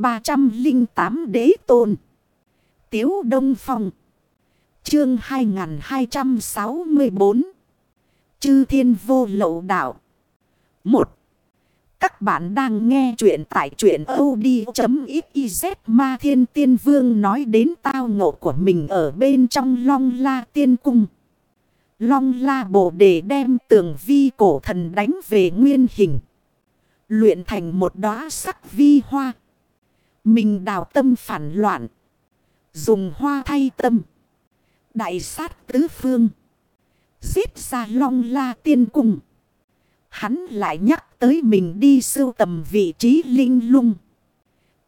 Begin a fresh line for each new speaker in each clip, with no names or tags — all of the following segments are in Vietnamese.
308 đế tôn. Tiếu Đông Phong. Chương 2264. Chư thiên vô lậu đạo. 1. Các bạn đang nghe chuyện tại chuyện od.xyz ma thiên tiên vương nói đến tao ngộ của mình ở bên trong long la tiên cung. Long la bộ để đem tường vi cổ thần đánh về nguyên hình. Luyện thành một đóa sắc vi hoa. Mình đào tâm phản loạn. Dùng hoa thay tâm. Đại sát tứ phương. Giết ra long la tiên cung. Hắn lại nhắc tới mình đi sưu tầm vị trí linh lung.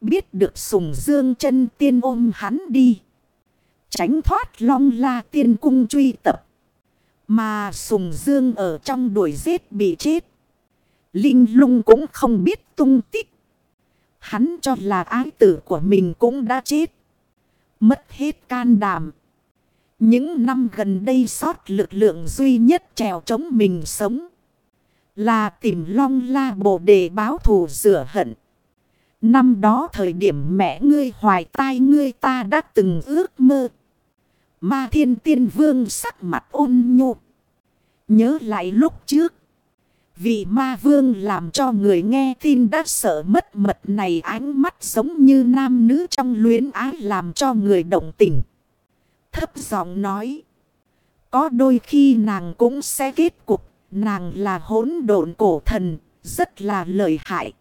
Biết được sùng dương chân tiên ôm hắn đi. Tránh thoát long la tiên cung truy tập. Mà sùng dương ở trong đuổi giết bị chết. Linh lung cũng không biết tung tích. Hắn cho là ái tử của mình cũng đã chết. Mất hết can đảm. Những năm gần đây sót lực lượng duy nhất trèo chống mình sống. Là tìm long la bộ để báo thù rửa hận. Năm đó thời điểm mẹ ngươi hoài tai ngươi ta đã từng ước mơ. Ma thiên tiên vương sắc mặt ôn nhu. Nhớ lại lúc trước. Vị ma vương làm cho người nghe tin đã sợ mất mật này ánh mắt giống như nam nữ trong luyến ái làm cho người động tình. Thấp giọng nói. Có đôi khi nàng cũng sẽ kết cục. Nàng là hỗn độn cổ thần. Rất là lợi hại.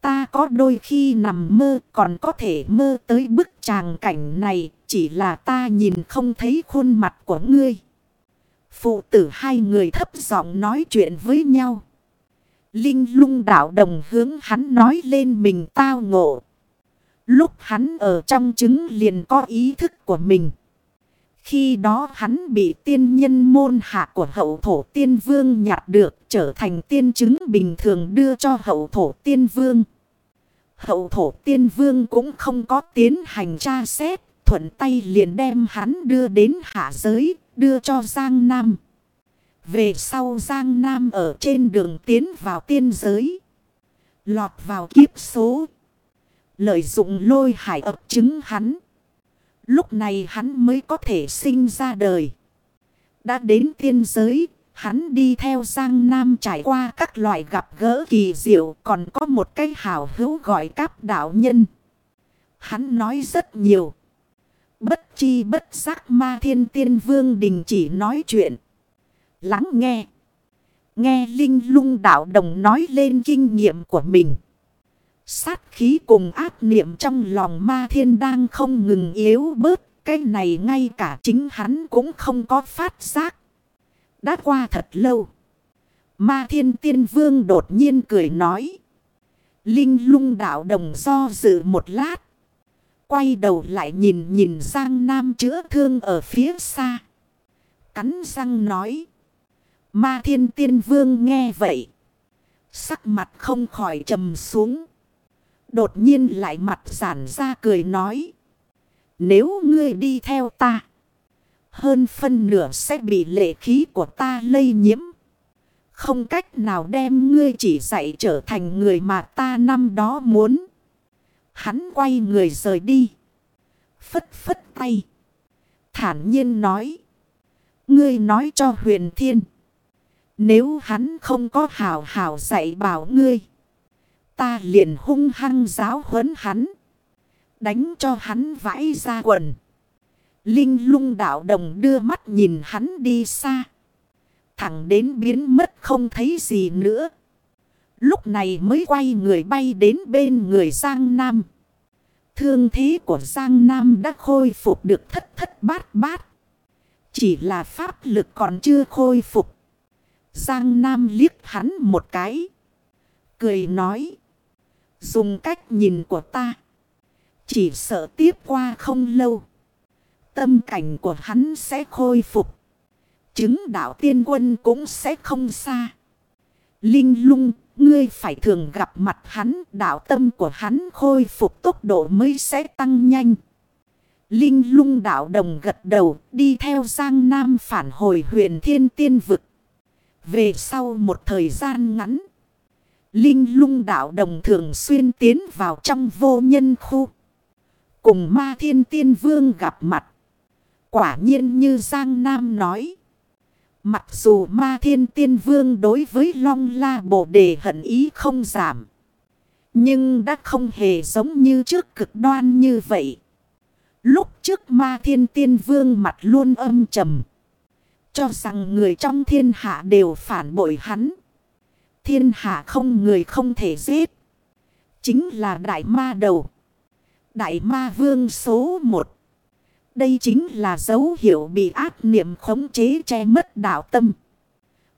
Ta có đôi khi nằm mơ còn có thể mơ tới bức tràng cảnh này. Chỉ là ta nhìn không thấy khuôn mặt của ngươi. Phụ tử hai người thấp giọng nói chuyện với nhau. Linh lung đạo đồng hướng hắn nói lên mình tao ngộ. Lúc hắn ở trong trứng liền có ý thức của mình. Khi đó hắn bị tiên nhân môn hạ của hậu thổ tiên vương nhặt được trở thành tiên chứng bình thường đưa cho hậu thổ tiên vương. Hậu thổ tiên vương cũng không có tiến hành tra xét, thuận tay liền đem hắn đưa đến hạ giới, đưa cho Giang Nam. Về sau Giang Nam ở trên đường tiến vào tiên giới. Lọt vào kiếp số. Lợi dụng lôi hải ập chứng hắn. Lúc này hắn mới có thể sinh ra đời. Đã đến tiên giới, hắn đi theo Giang Nam trải qua các loại gặp gỡ kỳ diệu còn có một cái hào hữu gọi cáp đạo nhân. Hắn nói rất nhiều. Bất chi bất giác ma thiên tiên vương đình chỉ nói chuyện. Lắng nghe. Nghe Linh lung đạo đồng nói lên kinh nghiệm của mình. Sát khí cùng ác niệm trong lòng ma thiên đang không ngừng yếu bớt. Cái này ngay cả chính hắn cũng không có phát giác. Đã qua thật lâu. Ma thiên tiên vương đột nhiên cười nói. Linh lung đạo đồng do dự một lát. Quay đầu lại nhìn nhìn Giang Nam chữa thương ở phía xa. Cắn răng nói. Ma thiên tiên vương nghe vậy. Sắc mặt không khỏi trầm xuống. Đột nhiên lại mặt giản ra cười nói. Nếu ngươi đi theo ta. Hơn phân nửa sẽ bị lệ khí của ta lây nhiễm. Không cách nào đem ngươi chỉ dạy trở thành người mà ta năm đó muốn. Hắn quay người rời đi. Phất phất tay. Thản nhiên nói. Ngươi nói cho huyền thiên. Nếu hắn không có hào hào dạy bảo ngươi. Ta liền hung hăng giáo huấn hắn. Đánh cho hắn vãi ra quần. Linh lung đạo đồng đưa mắt nhìn hắn đi xa. Thẳng đến biến mất không thấy gì nữa. Lúc này mới quay người bay đến bên người Giang Nam. Thương thế của Giang Nam đã khôi phục được thất thất bát bát. Chỉ là pháp lực còn chưa khôi phục. Giang Nam liếc hắn một cái. Cười nói. Dùng cách nhìn của ta. Chỉ sợ tiếp qua không lâu. Tâm cảnh của hắn sẽ khôi phục. Chứng đạo tiên quân cũng sẽ không xa. Linh lung, ngươi phải thường gặp mặt hắn. Đạo tâm của hắn khôi phục tốc độ mới sẽ tăng nhanh. Linh lung đạo đồng gật đầu, đi theo Giang Nam phản hồi huyện thiên tiên vực. Về sau một thời gian ngắn. Linh lung đạo đồng thường xuyên tiến vào trong vô nhân khu. Cùng ma thiên tiên vương gặp mặt. Quả nhiên như Giang Nam nói. Mặc dù ma thiên tiên vương đối với long la bồ đề hận ý không giảm. Nhưng đã không hề giống như trước cực đoan như vậy. Lúc trước ma thiên tiên vương mặt luôn âm trầm. Cho rằng người trong thiên hạ đều phản bội hắn. Thiên hạ không người không thể giết. Chính là đại ma đầu. Đại ma vương số một. Đây chính là dấu hiệu bị ác niệm khống chế che mất đạo tâm.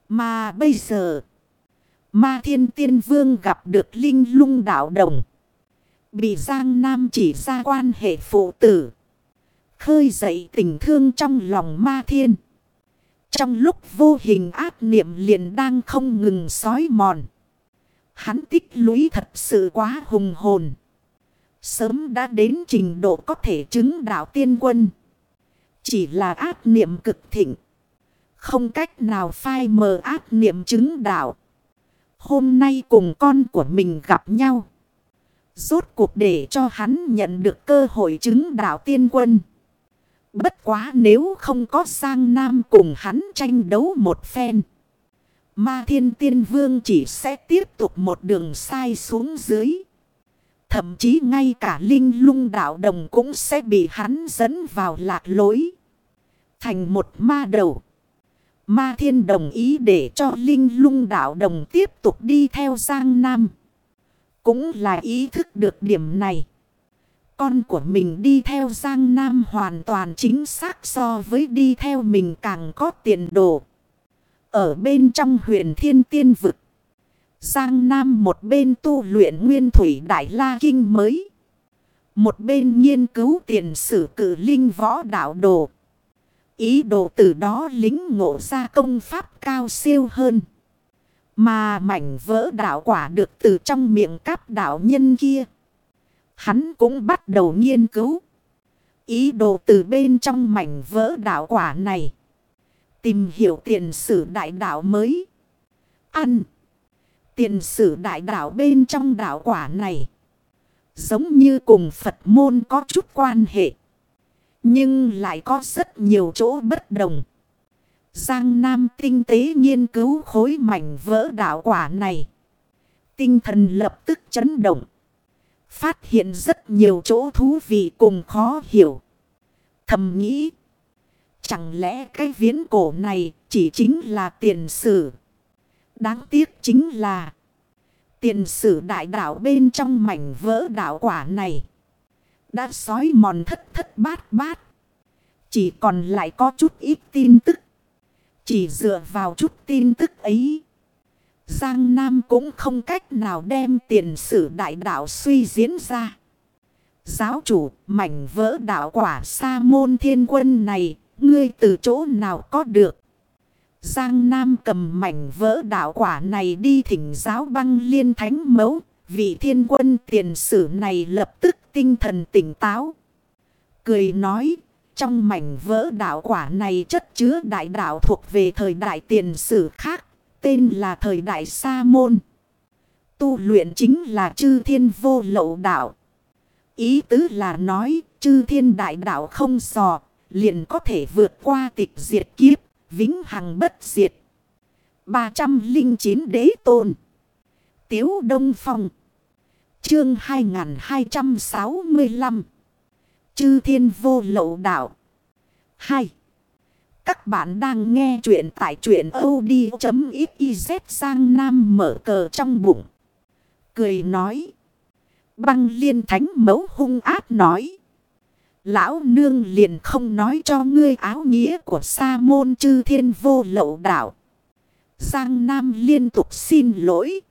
Mà bây giờ, ma thiên tiên vương gặp được linh lung đạo đồng. Bị Giang Nam chỉ ra quan hệ phụ tử. Khơi dậy tình thương trong lòng ma thiên. Trong lúc vô hình ác niệm liền đang không ngừng sói mòn. Hắn tích lũy thật sự quá hùng hồn. Sớm đã đến trình độ có thể chứng đạo tiên quân. Chỉ là ác niệm cực thịnh. Không cách nào phai mờ ác niệm chứng đạo. Hôm nay cùng con của mình gặp nhau. Rốt cuộc để cho hắn nhận được cơ hội chứng đạo tiên quân. Bất quá nếu không có sang nam cùng hắn tranh đấu một phen. Ma thiên tiên vương chỉ sẽ tiếp tục một đường sai xuống dưới. Thậm chí ngay cả linh lung đạo đồng cũng sẽ bị hắn dẫn vào lạc lối. Thành một ma đầu. Ma thiên đồng ý để cho linh lung đạo đồng tiếp tục đi theo Giang Nam. Cũng là ý thức được điểm này. Con của mình đi theo Giang Nam hoàn toàn chính xác so với đi theo mình càng có tiền đồ. Ở bên trong huyền thiên tiên vực. Giang Nam một bên tu luyện nguyên thủy đại la kinh mới. Một bên nghiên cứu tiền sử cử linh võ đạo đồ. Ý đồ từ đó lính ngộ ra công pháp cao siêu hơn. Mà mảnh vỡ đạo quả được từ trong miệng các đạo nhân kia. Hắn cũng bắt đầu nghiên cứu. Ý đồ từ bên trong mảnh vỡ đạo quả này. Tìm hiểu tiền sử đại đạo mới. Ăn. Tiền sử đại đạo bên trong đạo quả này. Giống như cùng Phật môn có chút quan hệ. Nhưng lại có rất nhiều chỗ bất đồng. Giang Nam tinh tế nghiên cứu khối mảnh vỡ đạo quả này. Tinh thần lập tức chấn động. Phát hiện rất nhiều chỗ thú vị cùng khó hiểu. Thầm nghĩ. Chẳng lẽ cái viễn cổ này chỉ chính là tiền sử. Đáng tiếc chính là. Tiền sử đại đạo bên trong mảnh vỡ đạo quả này. Đã sói mòn thất thất bát bát. Chỉ còn lại có chút ít tin tức. Chỉ dựa vào chút tin tức ấy. Giang Nam cũng không cách nào đem tiền sử đại đạo suy diễn ra. Giáo chủ, mảnh vỡ đạo quả sa môn thiên quân này, ngươi từ chỗ nào có được? Giang Nam cầm mảnh vỡ đạo quả này đi thỉnh giáo băng liên thánh mẫu, vị thiên quân tiền sử này lập tức tinh thần tỉnh táo. Cười nói, trong mảnh vỡ đạo quả này chất chứa đại đạo thuộc về thời đại tiền sử khác tên là thời đại Sa Môn. Tu luyện chính là chư thiên vô lậu đạo. Ý tứ là nói chư thiên đại đạo không sò, liền có thể vượt qua tịch diệt kiếp, vĩnh hằng bất diệt. 309 đế tôn. Tiếu Đông Phong. Chương 2265. Chư thiên vô lậu đạo. 2. Các bạn đang nghe chuyện tại chuyện od.xyz sang nam mở cờ trong bụng. Cười nói. Băng liên thánh mẫu hung ác nói. Lão nương liền không nói cho ngươi áo nghĩa của sa môn chư thiên vô lậu đảo. Giang Nam liên tục xin lỗi.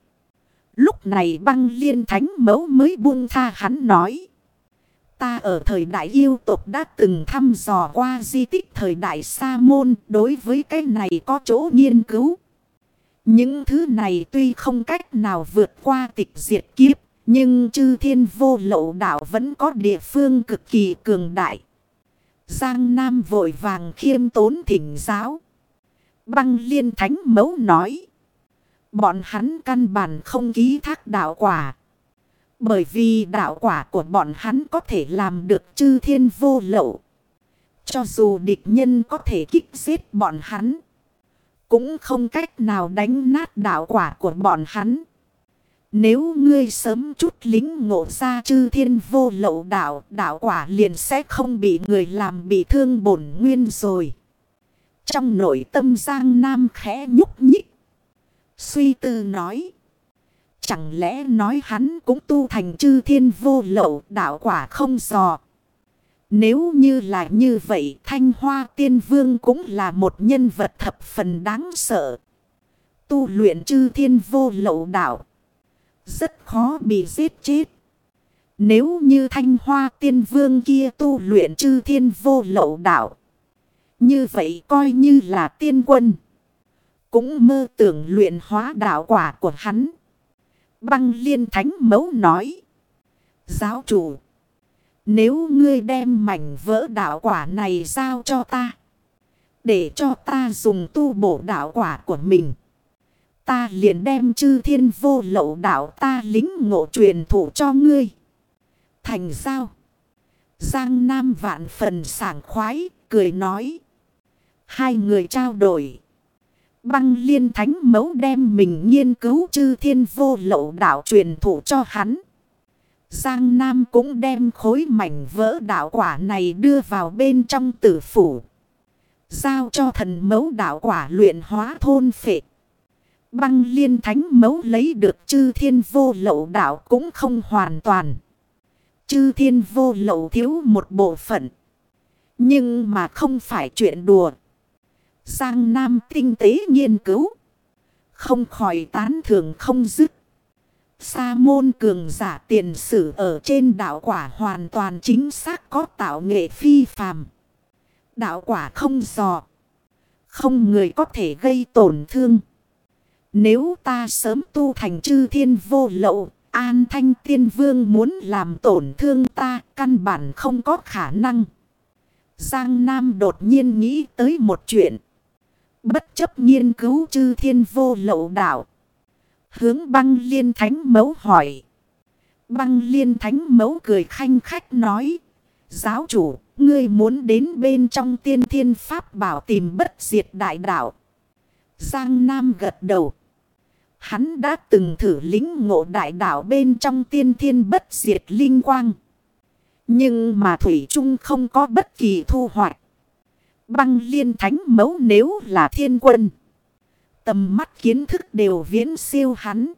Lúc này băng liên thánh mẫu mới buông tha hắn nói. Ta ở thời đại yêu tục đã từng thăm dò qua di tích thời đại Sa Môn đối với cái này có chỗ nghiên cứu. Những thứ này tuy không cách nào vượt qua tịch diệt kiếp, nhưng chư thiên vô lậu đạo vẫn có địa phương cực kỳ cường đại. Giang Nam vội vàng khiêm tốn thỉnh giáo. Băng liên thánh mấu nói. Bọn hắn căn bản không ký thác đạo quả. Bởi vì đạo quả của bọn hắn có thể làm được chư thiên vô lậu. Cho dù địch nhân có thể kích giết bọn hắn. Cũng không cách nào đánh nát đạo quả của bọn hắn. Nếu ngươi sớm chút lính ngộ ra chư thiên vô lậu đạo, đạo quả liền sẽ không bị người làm bị thương bổn nguyên rồi. Trong nội tâm Giang Nam khẽ nhúc nhích. Suy tư nói. Chẳng lẽ nói hắn cũng tu thành chư thiên vô lậu đạo quả không dò. Nếu như là như vậy Thanh Hoa Tiên Vương cũng là một nhân vật thập phần đáng sợ. Tu luyện chư thiên vô lậu đạo. Rất khó bị giết chết. Nếu như Thanh Hoa Tiên Vương kia tu luyện chư thiên vô lậu đạo. Như vậy coi như là tiên quân. Cũng mơ tưởng luyện hóa đạo quả của hắn. Băng liên thánh mấu nói. Giáo chủ. Nếu ngươi đem mảnh vỡ đạo quả này giao cho ta. Để cho ta dùng tu bổ đạo quả của mình. Ta liền đem chư thiên vô lậu đạo ta lính ngộ truyền thủ cho ngươi. Thành sao? Giang Nam vạn phần sảng khoái, cười nói. Hai người trao đổi. Băng liên thánh mẫu đem mình nghiên cứu chư thiên vô lậu đạo truyền thủ cho hắn. Giang Nam cũng đem khối mảnh vỡ đạo quả này đưa vào bên trong tử phủ. Giao cho thần mẫu đạo quả luyện hóa thôn phệ. Băng liên thánh mấu lấy được chư thiên vô lậu đạo cũng không hoàn toàn. Chư thiên vô lậu thiếu một bộ phận. Nhưng mà không phải chuyện đùa. Giang Nam tinh tế nghiên cứu. Không khỏi tán thưởng không dứt. Sa môn cường giả tiền sử ở trên đạo quả hoàn toàn chính xác có tạo nghệ phi phàm. Đạo quả không dò. Không người có thể gây tổn thương. Nếu ta sớm tu thành chư thiên vô lậu, an thanh tiên vương muốn làm tổn thương ta, căn bản không có khả năng. Giang Nam đột nhiên nghĩ tới một chuyện. Bất chấp nghiên cứu chư thiên vô lậu đảo Hướng băng liên thánh mẫu hỏi. Băng liên thánh mẫu cười khanh khách nói. Giáo chủ, ngươi muốn đến bên trong tiên thiên pháp bảo tìm bất diệt đại đạo. Giang Nam gật đầu. Hắn đã từng thử lính ngộ đại đạo bên trong tiên thiên bất diệt linh quang. Nhưng mà Thủy Trung không có bất kỳ thu hoạch. Băng liên thánh mẫu nếu là thiên quân. Tầm mắt kiến thức đều viễn siêu hắn.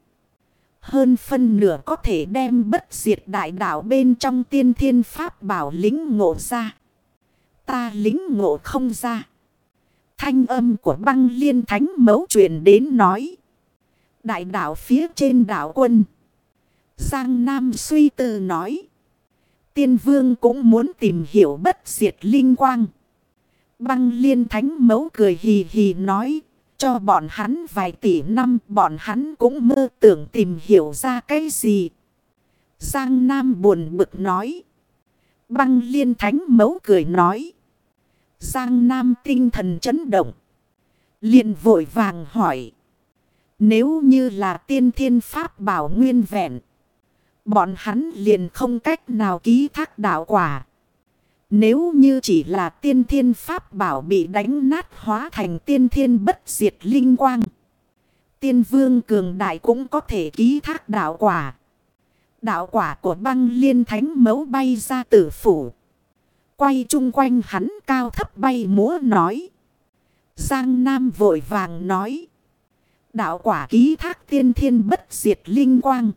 Hơn phân nửa có thể đem bất diệt đại đạo bên trong tiên thiên pháp bảo lính ngộ ra. Ta lính ngộ không ra. Thanh âm của băng liên thánh mẫu truyền đến nói. Đại đạo phía trên đảo quân. Giang Nam suy tư nói. Tiên vương cũng muốn tìm hiểu bất diệt linh quang. Băng liên thánh mấu cười hì hì nói. Cho bọn hắn vài tỷ năm, bọn hắn cũng mơ tưởng tìm hiểu ra cái gì. Giang Nam buồn bực nói. Băng liên thánh mấu cười nói. Giang Nam tinh thần chấn động. liền vội vàng hỏi. Nếu như là tiên thiên pháp bảo nguyên vẹn. Bọn hắn liền không cách nào ký thác đạo quả. Nếu như chỉ là tiên thiên pháp bảo bị đánh nát hóa thành tiên thiên bất diệt linh quang. Tiên vương cường đại cũng có thể ký thác đạo quả. Đạo quả của băng liên thánh mấu bay ra tử phủ. Quay chung quanh hắn cao thấp bay múa nói. Giang Nam vội vàng nói. Đạo quả ký thác tiên thiên bất diệt linh quang.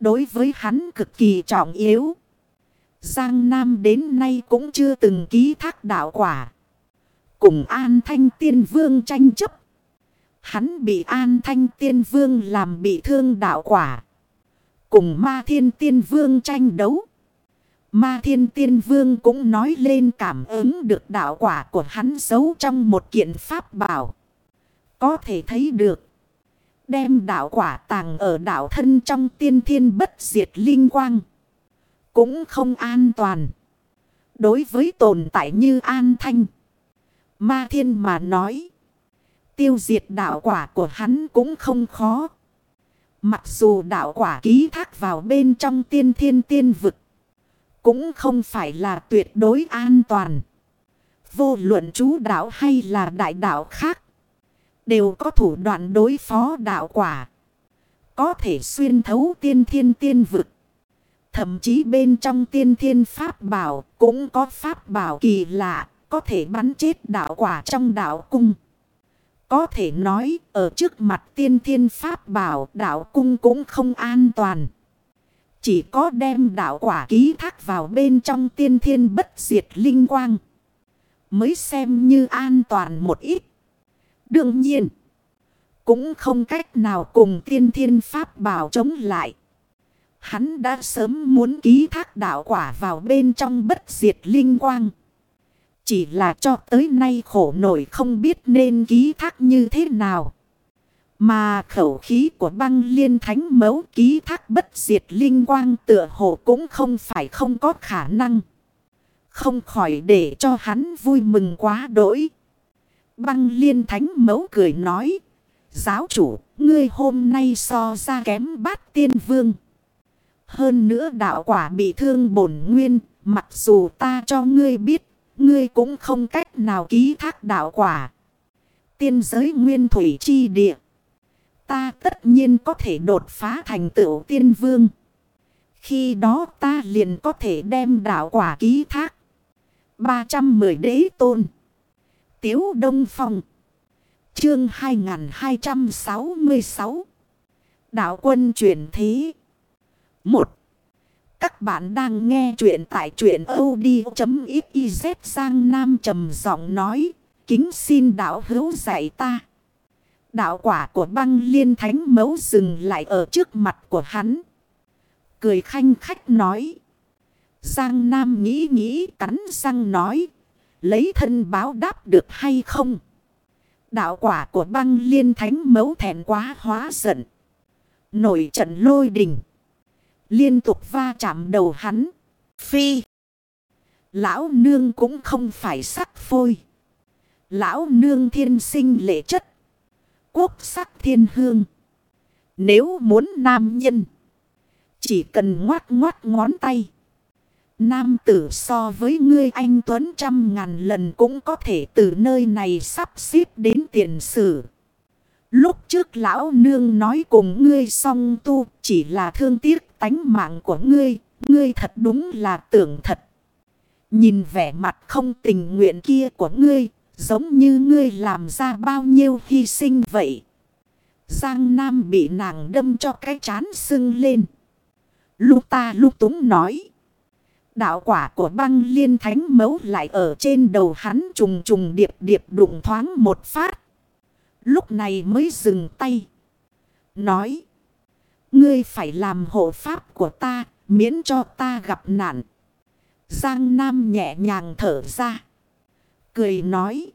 Đối với hắn cực kỳ trọng yếu. Giang Nam đến nay cũng chưa từng ký thác đạo quả. Cùng An Thanh Tiên Vương tranh chấp. Hắn bị An Thanh Tiên Vương làm bị thương đạo quả. Cùng Ma Thiên Tiên Vương tranh đấu. Ma Thiên Tiên Vương cũng nói lên cảm ứng được đạo quả của hắn giấu trong một kiện pháp bảo. Có thể thấy được. Đem đạo quả tàng ở đạo thân trong tiên thiên bất diệt linh quang cũng không an toàn. Đối với tồn tại như an thanh. Ma thiên mà nói. Tiêu diệt đạo quả của hắn cũng không khó. Mặc dù đạo quả ký thác vào bên trong tiên thiên tiên vực. Cũng không phải là tuyệt đối an toàn. Vô luận chú đạo hay là đại đạo khác. Đều có thủ đoạn đối phó đạo quả. Có thể xuyên thấu tiên thiên tiên vực. Thậm chí bên trong tiên thiên pháp bảo cũng có pháp bảo kỳ lạ. Có thể bắn chết đạo quả trong đạo cung. Có thể nói, ở trước mặt tiên thiên pháp bảo, đạo cung cũng không an toàn. Chỉ có đem đạo quả ký thác vào bên trong tiên thiên bất diệt linh quang. Mới xem như an toàn một ít. Đương nhiên. Cũng không cách nào cùng tiên thiên pháp bảo chống lại. Hắn đã sớm muốn ký thác đạo quả vào bên trong bất diệt linh quang. Chỉ là cho tới nay khổ nổi không biết nên ký thác như thế nào. Mà khẩu khí của băng liên thánh mấu ký thác bất diệt linh quang tựa hồ cũng không phải không có khả năng. Không khỏi để cho hắn vui mừng quá đỗi. Băng liên thánh mẫu cười nói. Giáo chủ, ngươi hôm nay so ra kém bát tiên vương. Hơn nữa đạo quả bị thương bổn nguyên, mặc dù ta cho ngươi biết Ngươi cũng không cách nào ký thác đạo quả. Tiên giới nguyên thủy chi địa. Ta tất nhiên có thể đột phá thành tựu tiên vương. Khi đó ta liền có thể đem đạo quả ký thác. 310 đế tôn. Tiếu Đông Phong. Chương 2266. Đạo quân chuyển thế. 1. Các bạn đang nghe chuyện tại chuyện od.xyz sang nam trầm giọng nói. Kính xin đạo hữu dạy ta. Đạo quả của băng liên thánh mấu dừng lại ở trước mặt của hắn. Cười khanh khách nói. Giang Nam nghĩ nghĩ, cắn răng nói. Lấy thân báo đáp được hay không? Đạo quả của băng liên thánh mấu thẹn quá hóa giận. Nổi trận lôi đình. Liên tục va chạm đầu hắn. Phi. Lão nương cũng không phải sắc phôi. Lão nương thiên sinh lệ chất. Quốc sắc thiên hương. Nếu muốn nam nhân. Chỉ cần ngoát ngoát ngón tay. Nam tử so với ngươi anh Tuấn trăm ngàn lần cũng có thể từ nơi này sắp xếp đến tiền sử. Lúc trước lão nương nói cùng ngươi song tu chỉ là thương tiếc tánh mạng của ngươi, ngươi thật đúng là tưởng thật. Nhìn vẻ mặt không tình nguyện kia của ngươi, giống như ngươi làm ra bao nhiêu hy sinh vậy. Giang Nam bị nàng đâm cho cái chán sưng lên. Lúc ta lúc túng nói. Đạo quả của băng liên thánh mấu lại ở trên đầu hắn trùng trùng điệp điệp đụng thoáng một phát. Lúc này mới dừng tay. Nói. Ngươi phải làm hộ pháp của ta, miễn cho ta gặp nạn. Giang Nam nhẹ nhàng thở ra. Cười nói.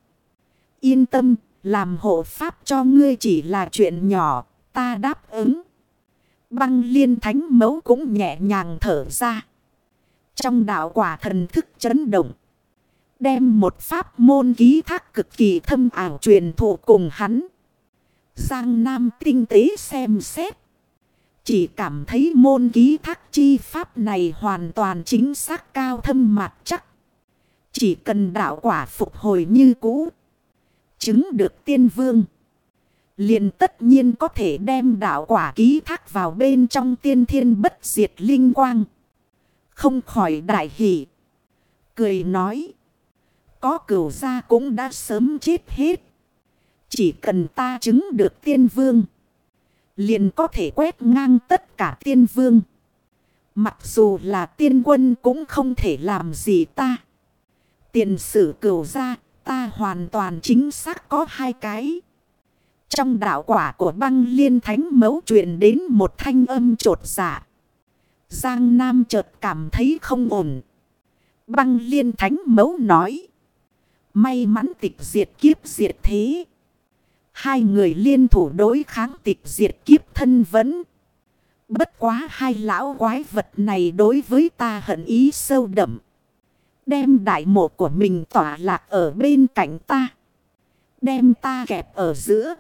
Yên tâm, làm hộ pháp cho ngươi chỉ là chuyện nhỏ, ta đáp ứng. Băng liên thánh mấu cũng nhẹ nhàng thở ra. Trong đạo quả thần thức chấn động. Đem một pháp môn ký thác cực kỳ thâm ảo truyền thụ cùng hắn. Giang Nam tinh tế xem xét. Chỉ cảm thấy môn ký thác chi pháp này hoàn toàn chính xác cao thâm mặt chắc. Chỉ cần đạo quả phục hồi như cũ. Chứng được tiên vương. liền tất nhiên có thể đem đạo quả ký thác vào bên trong tiên thiên bất diệt linh quang. Không khỏi đại hỷ. Cười nói. Có cửu gia cũng đã sớm chết hết. Chỉ cần ta chứng được tiên vương. Liền có thể quét ngang tất cả tiên vương. Mặc dù là tiên quân cũng không thể làm gì ta. Tiền sử cửu ra ta hoàn toàn chính xác có hai cái. Trong đạo quả của băng liên thánh mấu truyền đến một thanh âm trột dạ. Giang Nam chợt cảm thấy không ổn. Băng liên thánh mấu nói. May mắn tịch diệt kiếp diệt thế. Hai người liên thủ đối kháng tịch diệt kiếp thân vẫn. Bất quá hai lão quái vật này đối với ta hận ý sâu đậm. Đem đại mộ của mình tỏa lạc ở bên cạnh ta. Đem ta kẹp ở giữa.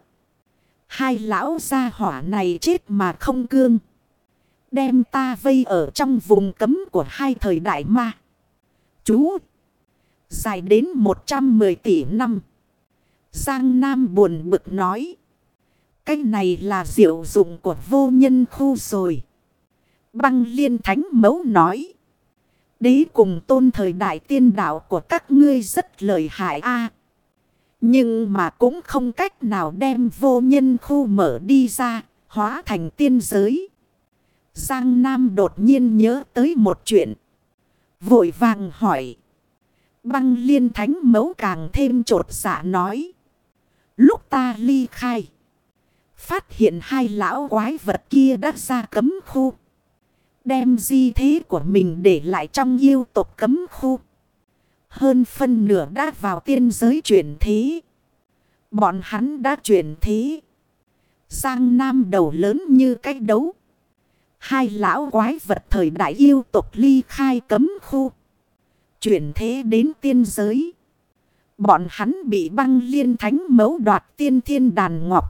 Hai lão gia hỏa này chết mà không cương. Đem ta vây ở trong vùng cấm của hai thời đại ma. Chú. Dài đến 110 tỷ năm. Giang Nam buồn bực nói. Cái này là diệu dụng của vô nhân khu rồi. Băng liên thánh mấu nói. Đế cùng tôn thời đại tiên đạo của các ngươi rất lợi hại a Nhưng mà cũng không cách nào đem vô nhân khu mở đi ra, hóa thành tiên giới. Giang Nam đột nhiên nhớ tới một chuyện. Vội vàng hỏi. Băng liên thánh mấu càng thêm trột dạ nói. Lúc ta ly khai. Phát hiện hai lão quái vật kia đã ra cấm khu. Đem di thế của mình để lại trong yêu tộc cấm khu. Hơn phân nửa đã vào tiên giới chuyển thế. Bọn hắn đã chuyển thế. Giang Nam đầu lớn như cái đấu. Hai lão quái vật thời đại yêu tục ly khai cấm khu. Chuyển thế đến tiên giới. Bọn hắn bị băng liên thánh mấu đoạt tiên thiên đàn ngọc.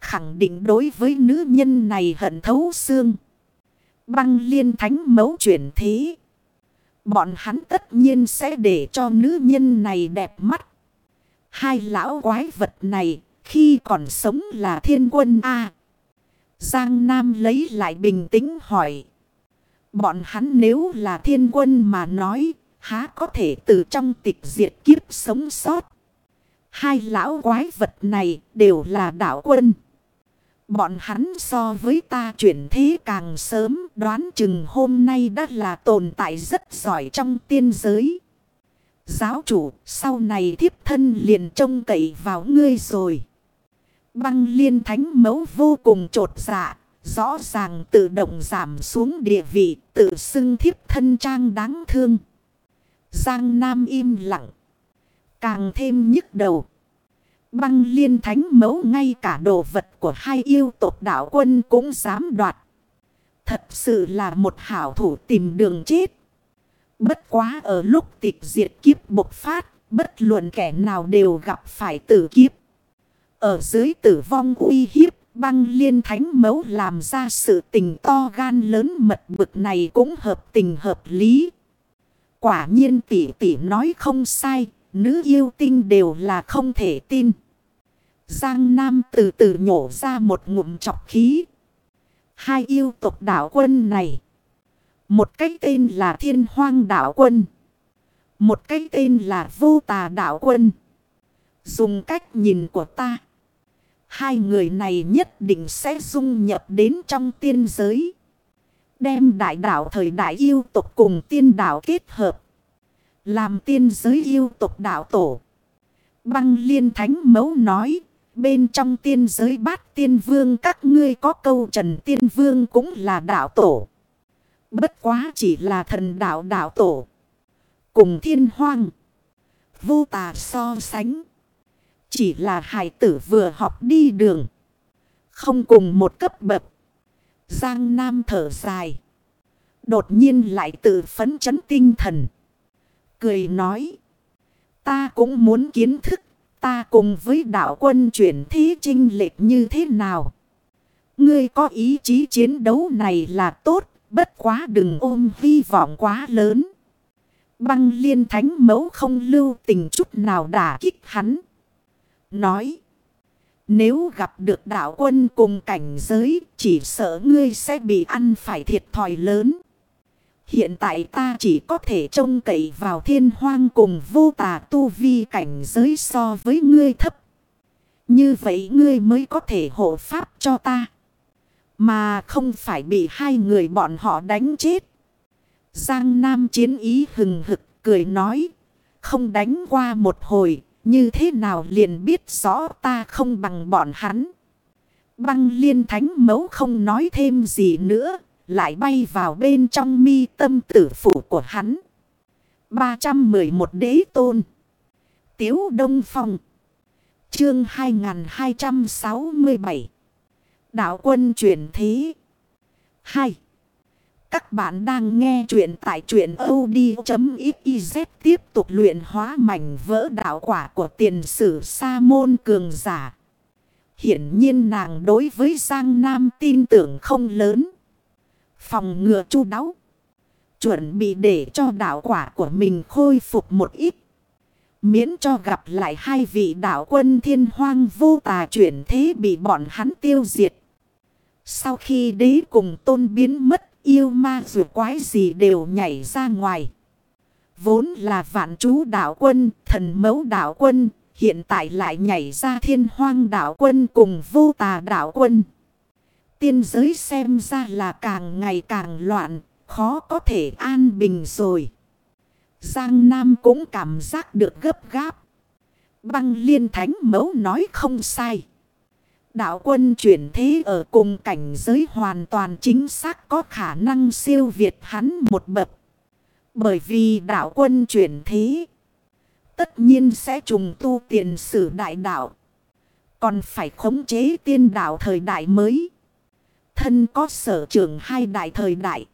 Khẳng định đối với nữ nhân này hận thấu xương. Băng liên thánh mấu chuyển thế. Bọn hắn tất nhiên sẽ để cho nữ nhân này đẹp mắt. Hai lão quái vật này khi còn sống là thiên quân A. Giang Nam lấy lại bình tĩnh hỏi. Bọn hắn nếu là thiên quân mà nói, há có thể từ trong tịch diệt kiếp sống sót. Hai lão quái vật này đều là đạo quân. Bọn hắn so với ta chuyển thế càng sớm đoán chừng hôm nay đã là tồn tại rất giỏi trong tiên giới. Giáo chủ sau này thiếp thân liền trông cậy vào ngươi rồi. Băng liên thánh mẫu vô cùng trột dạ. Rõ ràng tự động giảm xuống địa vị tự xưng thiếp thân trang đáng thương. Giang Nam im lặng. Càng thêm nhức đầu. Băng liên thánh mẫu ngay cả đồ vật của hai yêu tộc đạo quân cũng dám đoạt. Thật sự là một hảo thủ tìm đường chết. Bất quá ở lúc tịch diệt kiếp bộc phát, bất luận kẻ nào đều gặp phải tử kiếp. Ở dưới tử vong uy hiếp, băng liên thánh mấu làm ra sự tình to gan lớn mật bực này cũng hợp tình hợp lý. Quả nhiên tỷ tỷ nói không sai, nữ yêu tinh đều là không thể tin. Giang Nam từ từ nhổ ra một ngụm chọc khí. Hai yêu tộc đảo quân này. Một cái tên là thiên hoang đảo quân. Một cái tên là vô tà đảo quân. Dùng cách nhìn của ta. Hai người này nhất định sẽ dung nhập đến trong tiên giới. Đem đại đảo thời đại yêu tộc cùng tiên đảo kết hợp. Làm tiên giới yêu tộc đảo tổ. Băng liên thánh mấu nói. Bên trong tiên giới bát tiên vương các ngươi có câu trần tiên vương cũng là đảo tổ. Bất quá chỉ là thần đảo đảo tổ. Cùng thiên hoang. Vô tà so sánh. Chỉ là hải tử vừa học đi đường. Không cùng một cấp bậc. Giang Nam thở dài. Đột nhiên lại tự phấn chấn tinh thần. Cười nói. Ta cũng muốn kiến thức. Ta cùng với đạo quân chuyển thí trinh lệch như thế nào. Ngươi có ý chí chiến đấu này là tốt. Bất quá đừng ôm hy vọng quá lớn. Băng liên thánh mẫu không lưu tình chút nào đả kích hắn. Nói. Nếu gặp được đạo quân cùng cảnh giới, chỉ sợ ngươi sẽ bị ăn phải thiệt thòi lớn. Hiện tại ta chỉ có thể trông cậy vào thiên hoang cùng vô tà tu vi cảnh giới so với ngươi thấp. Như vậy ngươi mới có thể hộ pháp cho ta. Mà không phải bị hai người bọn họ đánh chết. Giang Nam chiến ý hừng hực cười nói. Không đánh qua một hồi như thế nào liền biết rõ ta không bằng bọn hắn. Băng liên thánh mẫu không nói thêm gì nữa. Lại bay vào bên trong mi tâm tử phủ của hắn. 311 đế tôn. Tiếu Đông Phong. Chương 2267. Đạo quân chuyển thế. 2. Các bạn đang nghe chuyện tại chuyện od.xyz tiếp tục luyện hóa mảnh vỡ đạo quả của tiền sử sa môn cường giả. Hiển nhiên nàng đối với Giang Nam tin tưởng không lớn. Phòng ngừa chu đáo. Chuẩn bị để cho đạo quả của mình khôi phục một ít. Miễn cho gặp lại hai vị đạo quân thiên hoang vô tà chuyển thế bị bọn hắn tiêu diệt. Sau khi đế cùng tôn biến mất yêu ma dù quái gì đều nhảy ra ngoài. Vốn là vạn chú đạo quân, thần mẫu đạo quân, hiện tại lại nhảy ra thiên hoang đạo quân cùng vô tà đạo quân. Tiên giới xem ra là càng ngày càng loạn, khó có thể an bình rồi. Giang Nam cũng cảm giác được gấp gáp. Băng liên thánh mẫu nói không sai. Đạo quân chuyển thế ở cùng cảnh giới hoàn toàn chính xác có khả năng siêu việt hắn một bậc. Bởi vì đạo quân chuyển thế. Tất nhiên sẽ trùng tu tiền sử đại đạo. Còn phải khống chế tiên đạo thời đại mới. Thân có sở trưởng hai đại thời đại.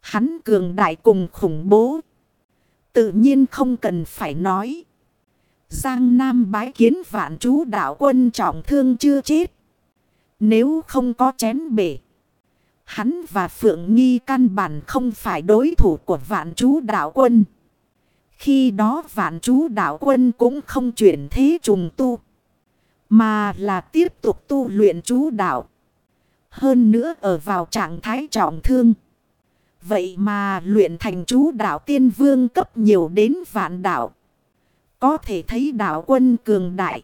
Hắn cường đại cùng khủng bố. Tự nhiên không cần phải nói. Giang Nam bái kiến vạn chú đạo quân trọng thương chưa chết. Nếu không có chén bể. Hắn và Phượng Nghi căn bản không phải đối thủ của vạn chú đạo quân. Khi đó vạn chú đạo quân cũng không chuyển thế trùng tu. Mà là tiếp tục tu luyện chú đạo. Hơn nữa ở vào trạng thái trọng thương. Vậy mà luyện thành chú đạo tiên vương cấp nhiều đến vạn đạo. Có thể thấy đạo quân cường đại.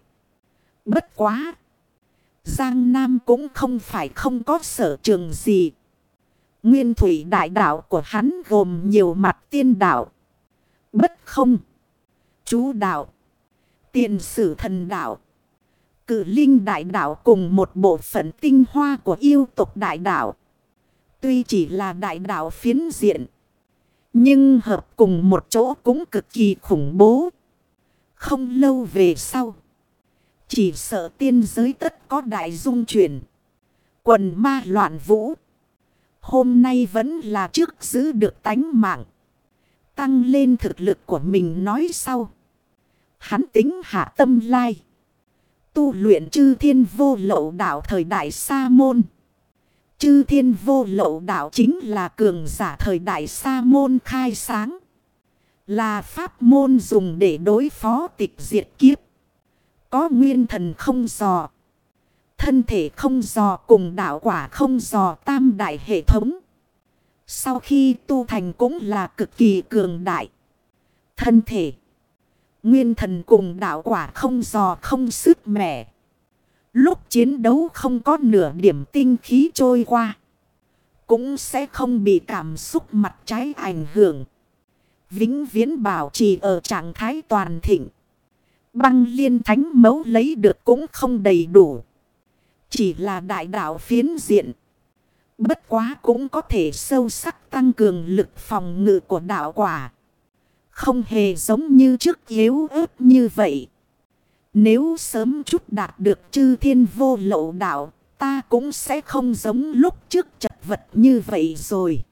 Bất quá. Giang Nam cũng không phải không có sở trường gì. Nguyên thủy đại đạo của hắn gồm nhiều mặt tiên đạo. Bất không. Chú đạo. Tiền sử thần đạo. Cử linh đại đạo cùng một bộ phận tinh hoa của yêu tục đại đạo. Tuy chỉ là đại đạo phiến diện. Nhưng hợp cùng một chỗ cũng cực kỳ khủng bố. Không lâu về sau. Chỉ sợ tiên giới tất có đại dung chuyển. Quần ma loạn vũ. Hôm nay vẫn là trước giữ được tánh mạng. Tăng lên thực lực của mình nói sau. Hắn tính hạ tâm lai. Tu luyện chư thiên vô lậu đạo thời đại sa môn. Chư thiên vô lậu đạo chính là cường giả thời đại sa môn khai sáng. Là pháp môn dùng để đối phó tịch diệt kiếp. Có nguyên thần không dò. Thân thể không dò, cùng đạo quả không dò, tam đại hệ thống. Sau khi tu thành cũng là cực kỳ cường đại. Thân thể. Nguyên thần cùng đạo quả không dò, không sức mẻ. Lúc chiến đấu không có nửa điểm tinh khí trôi qua. Cũng sẽ không bị cảm xúc mặt trái ảnh hưởng. Vĩnh viễn bảo trì ở trạng thái toàn thịnh. Băng liên thánh mấu lấy được cũng không đầy đủ. Chỉ là đại đạo phiến diện. Bất quá cũng có thể sâu sắc tăng cường lực phòng ngự của đạo quả. Không hề giống như trước yếu ớt như vậy. Nếu sớm chút đạt được chư thiên vô lậu đạo, ta cũng sẽ không giống lúc trước chật vật như vậy rồi.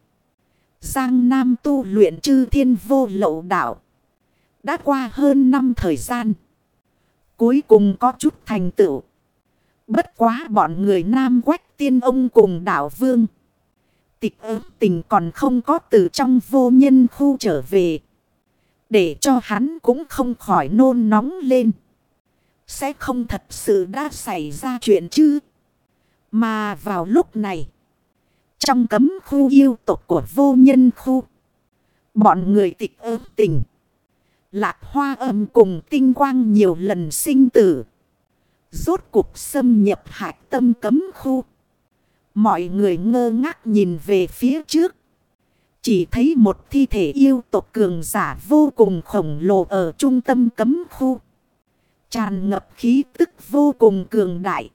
Giang Nam tu luyện chư thiên vô lậu đạo. Đã qua hơn năm thời gian. Cuối cùng có chút thành tựu. Bất quá bọn người Nam quách tiên ông cùng đảo vương. Tịch ớt tình còn không có từ trong vô nhân khu trở về. Để cho hắn cũng không khỏi nôn nóng lên. Sẽ không thật sự đã xảy ra chuyện chứ. Mà vào lúc này. Trong cấm khu yêu tộc của vô nhân khu. Bọn người tịch ớt tình. Lạc hoa âm cùng tinh quang nhiều lần sinh tử. Rốt cuộc xâm nhập hạch tâm cấm khu. Mọi người ngơ ngác nhìn về phía trước. Chỉ thấy một thi thể yêu tộc cường giả vô cùng khổng lồ ở trung tâm cấm khu. Tràn ngập khí tức vô cùng cường đại.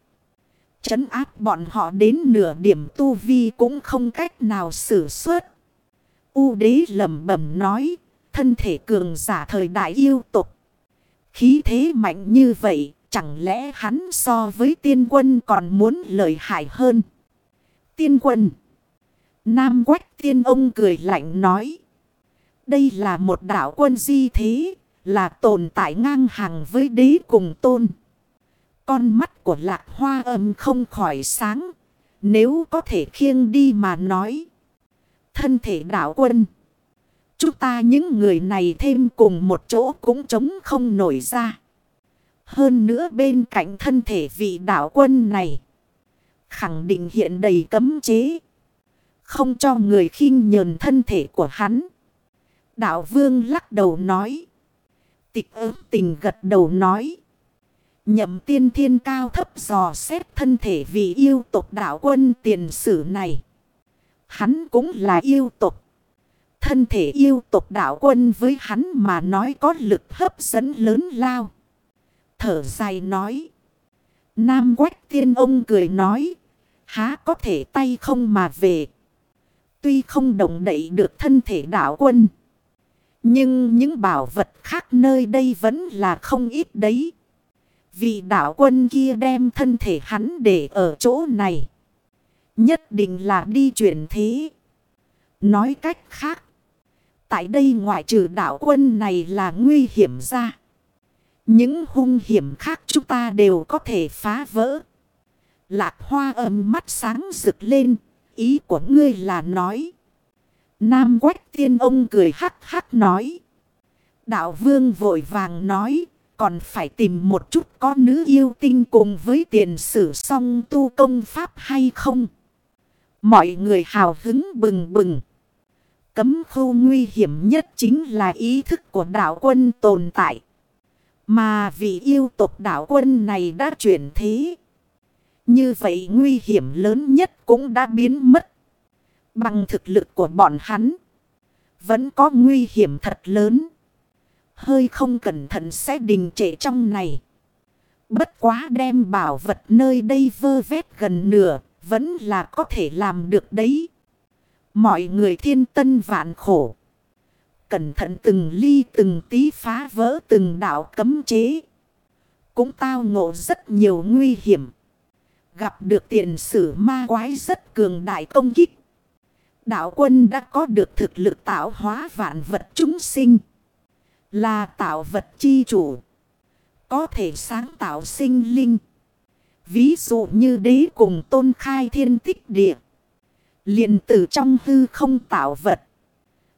Chấn áp bọn họ đến nửa điểm tu vi cũng không cách nào xử suất. U đế lẩm bẩm nói, thân thể cường giả thời đại yêu tục. Khí thế mạnh như vậy, chẳng lẽ hắn so với tiên quân còn muốn lợi hại hơn? Tiên quân Nam Quách Tiên ông cười lạnh nói. Đây là một đạo quân di thế, là tồn tại ngang hàng với đế cùng tôn. Con mắt của lạc hoa âm không khỏi sáng, nếu có thể khiêng đi mà nói. Thân thể đạo quân. Chúng ta những người này thêm cùng một chỗ cũng chống không nổi ra. Hơn nữa bên cạnh thân thể vị đạo quân này. Khẳng định hiện đầy cấm chế. Không cho người khinh nhờn thân thể của hắn. Đạo vương lắc đầu nói. Tịch ớt tình gật đầu nói. Nhậm tiên thiên cao thấp dò xét thân thể vì yêu tộc đạo quân tiền sử này. Hắn cũng là yêu tộc. Thân thể yêu tộc đạo quân với hắn mà nói có lực hấp dẫn lớn lao. Thở dài nói. Nam quách tiên ông cười nói. Há có thể tay không mà về. Tuy không động đậy được thân thể đạo quân. Nhưng những bảo vật khác nơi đây vẫn là không ít đấy. Vì đạo quân kia đem thân thể hắn để ở chỗ này. Nhất định là đi chuyển thế. Nói cách khác. Tại đây ngoại trừ đạo quân này là nguy hiểm ra. Những hung hiểm khác chúng ta đều có thể phá vỡ. Lạc hoa âm mắt sáng rực lên. Ý của ngươi là nói. Nam quách tiên ông cười hắc hắc nói. Đạo vương vội vàng nói. Còn phải tìm một chút có nữ yêu tinh cùng với tiền sử song tu công pháp hay không? Mọi người hào hứng bừng bừng. Cấm khu nguy hiểm nhất chính là ý thức của đạo quân tồn tại. Mà vì yêu tộc đạo quân này đã chuyển thế. Như vậy nguy hiểm lớn nhất cũng đã biến mất. Bằng thực lực của bọn hắn. Vẫn có nguy hiểm thật lớn. Hơi không cẩn thận sẽ đình trệ trong này. Bất quá đem bảo vật nơi đây vơ vét gần nửa. Vẫn là có thể làm được đấy. Mọi người thiên tân vạn khổ. Cẩn thận từng ly từng tí phá vỡ từng đạo cấm chế. Cũng tao ngộ rất nhiều nguy hiểm. Gặp được tiền sử ma quái rất cường đại công kích. Đạo quân đã có được thực lực tạo hóa vạn vật chúng sinh. Là tạo vật chi chủ. Có thể sáng tạo sinh linh. Ví dụ như đế cùng tôn khai thiên tích địa liền từ trong hư không tạo vật.